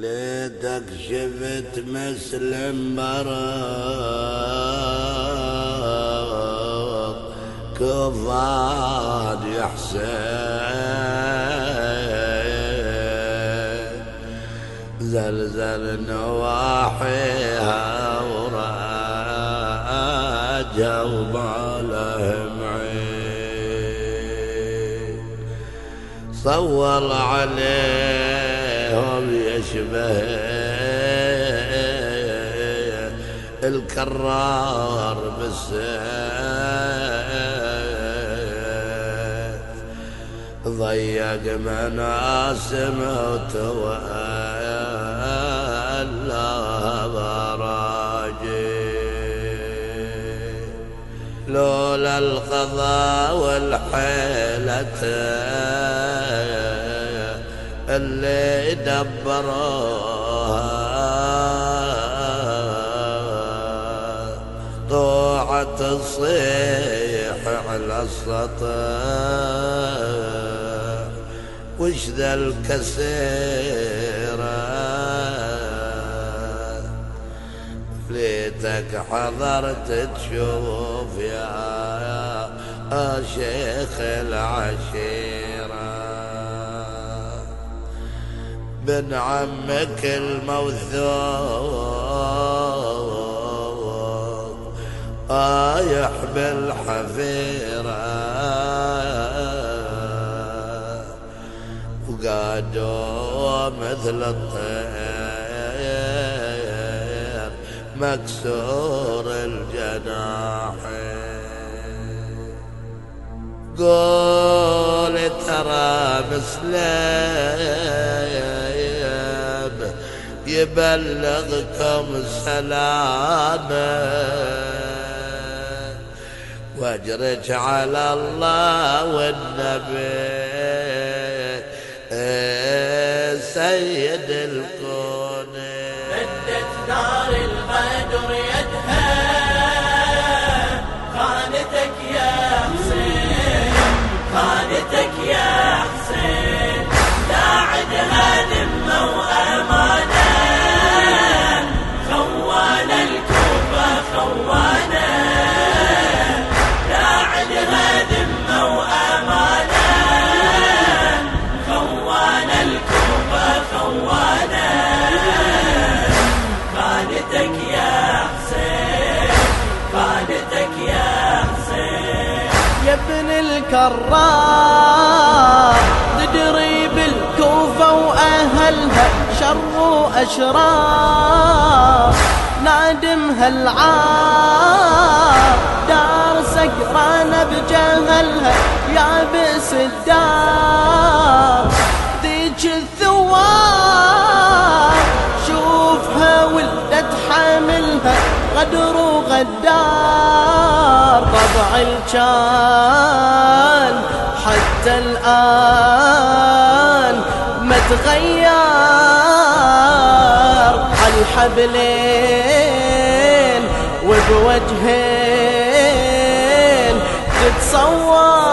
ليتك شفت مسلم برا كفاد يحسين. زلزل نواحيها وراجها وما لهم عين. صور عليهم يشبه الكرار بالسيف. ضيق مناسم وتولى براجي. لولا القضاء والحيلة اللي دبروها طوعت تصيح على السطح وش ذا الكسيرة؟ ليتك حضرت تشوف يا شيخ العشيرة بن عمك الموثوق. طايح بالحفيرة. وقادوا مثل الطير مكسور الجناحين. قول ترى مسلم يبلغكم سلامه واجرج على الله والنبي. سيد الكون الكرار. تدري بالكوفة وأهلها شر وأشرار. نادمها العار. دار سكرانة بجهلها يا بئس الدار. ذيك الثوار. شوفها ولدت حاملها غدر وغدار. طبع الجان حتى الآن ما تغير. عالحبلين وبوجهين تتصور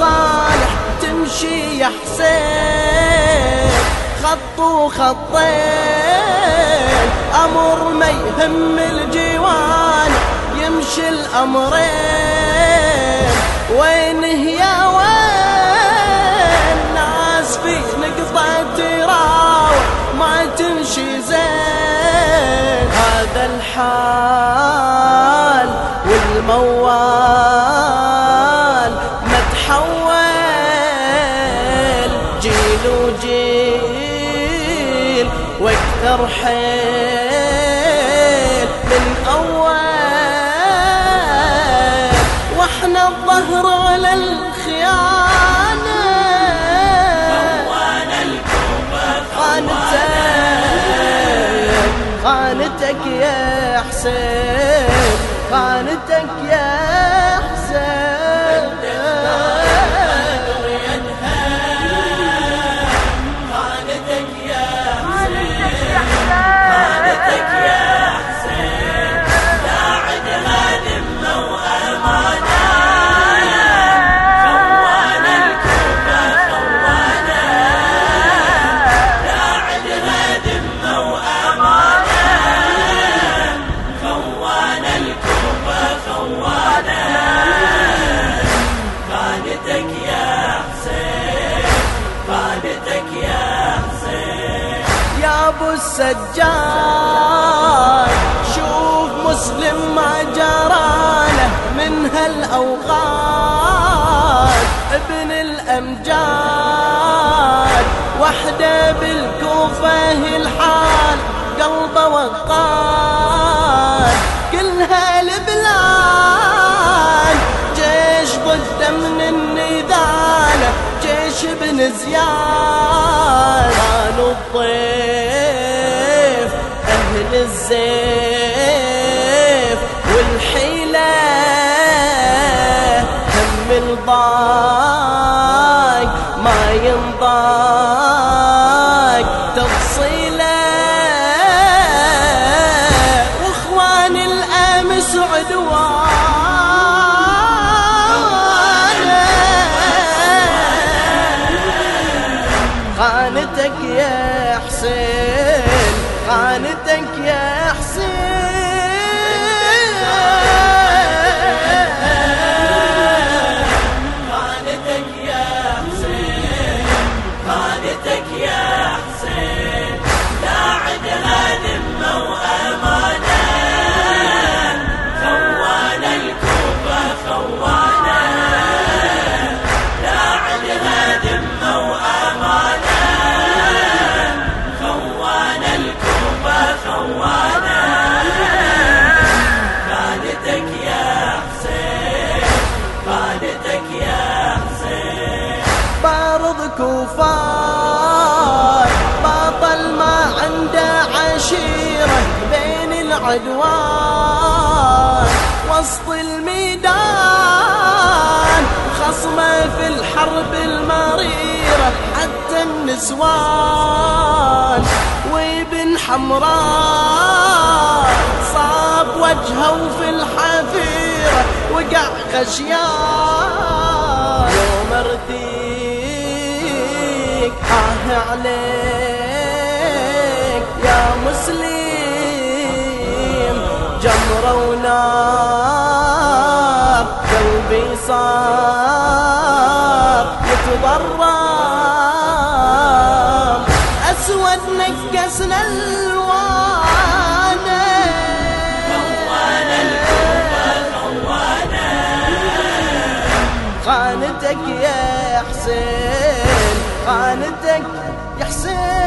هالمصالح تمشي يا حسين. خط وخطين أمر ما يهم الجوان. يمشي الأمرين وين يا وين؟ ناس في نقطة تراوح ما تم هذا الحال والموال الظهر على الخيانة. وأنا الكوفة خانتك خانتك يا حسين خانتك يا السجاد شوف مسلم ما جراله من هالاوغاد ابن الأمجاد. وحده بالكوفة الحال قلبه وقاد كل هالبلاد جيش ضده من النذالة جيش ابن زياد. أهل الزيف والحيلة هم الضاق ما ينضاق تفصيلة. واخوان الأمس عدوان. خانتك يا حسين. خانتك يا كوفار باطل ما عنده عشيرة بين العدوان. وسط الميدان خصمة في الحرب المريرة حتى النسوان. وابن حمراء صاب وجهه في الحفيرة وقع خشيان. يوم ارديك آه عليك يا مسلم جمرة ونار قلبي صار يتضرم. أسود نكسنا خوانا خانتك يا حسين. خانتك يا خانتك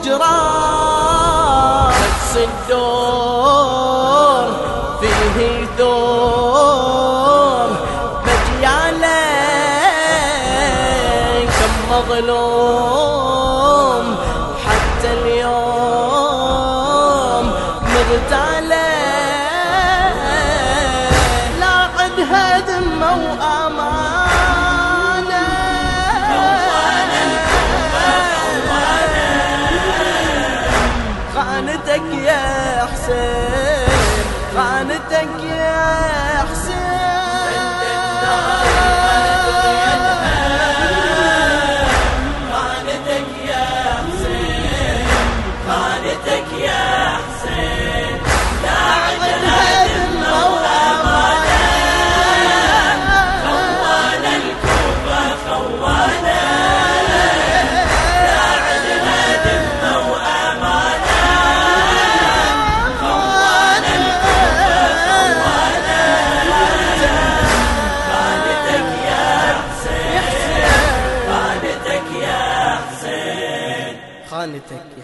الهجران نفس الدور فيه دور. مجيالين كم مظلوم. حتى اليوم مغتالين لا عندها ذمة وأمان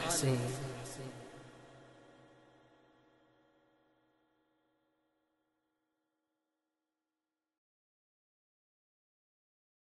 حسين.